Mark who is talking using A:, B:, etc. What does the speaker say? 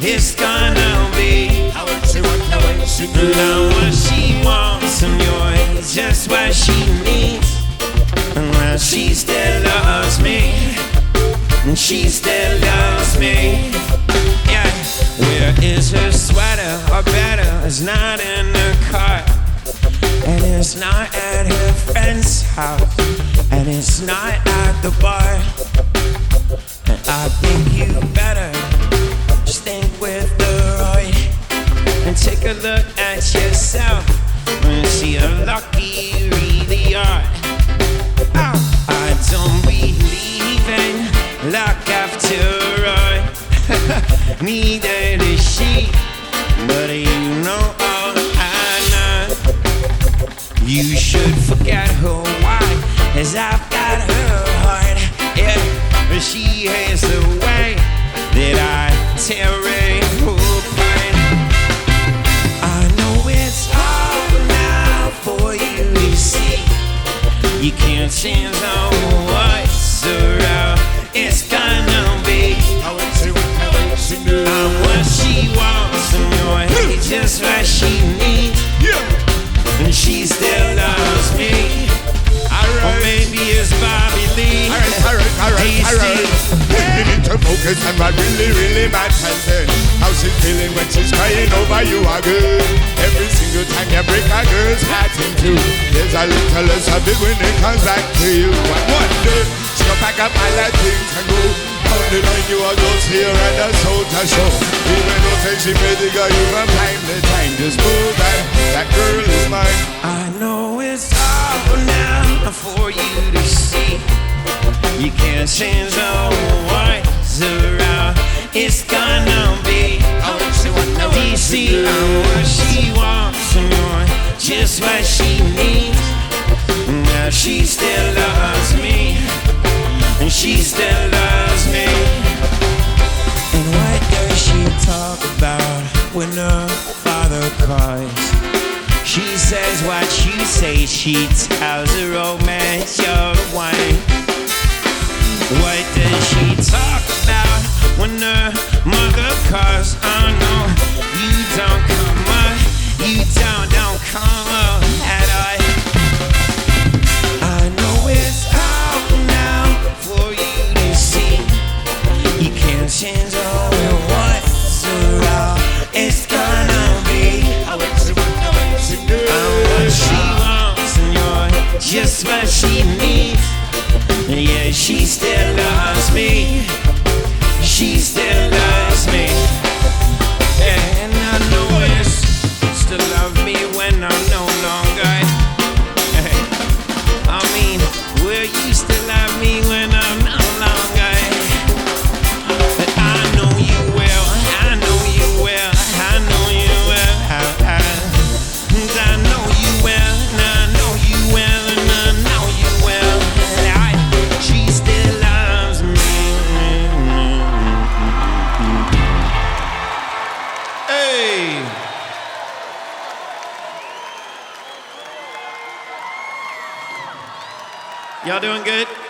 A: It's gonna be now what she wants and you're just what she needs. And while she still loves me, and she still loves me. Yeah, where is her sweater or better? It's not in the car. And it's not at her friend's house. And it's not at the bar. And take a look at yourself and see how lucky you really are. Oh, I don't believe in luck after all. Neither does she, but you know all I know. You should forget her why, as I've got her heart. Yeah, but she has the way that I tear it You can't change on what's around. It's gonna be I'm what she wants and you're just what she needs. And she still loves me. Or maybe it's Bobby Lee.
B: Alright, alright, alright, alright. We need to focus on what really, really matters. Eh. How she's feeling when she's crying over you good. Every single time you break a girl's heart in two, there's a little less of it when it comes back to you. But one day, she'll pack up all her things and go. On the line, you are just here that's how to show. Even though say she made the girl, you from time to time. Just move that, that girl is mine.
A: I know it's all now for you to see. You can't change DC. I'm what she wants and you're just what she needs. Now she still loves me, and she still loves me. And what does she talk about when her father cries? She says what you say, she tells her romance you're. What does she talk about when her calls? Oh no, you don't come up, you don't, don't come up at all. I know it's out now for you to see. You can't change all what's around. It's gonna be I'm what she wants and you're just what she needs. Yeah, she still loves me. She still Y'all doing good?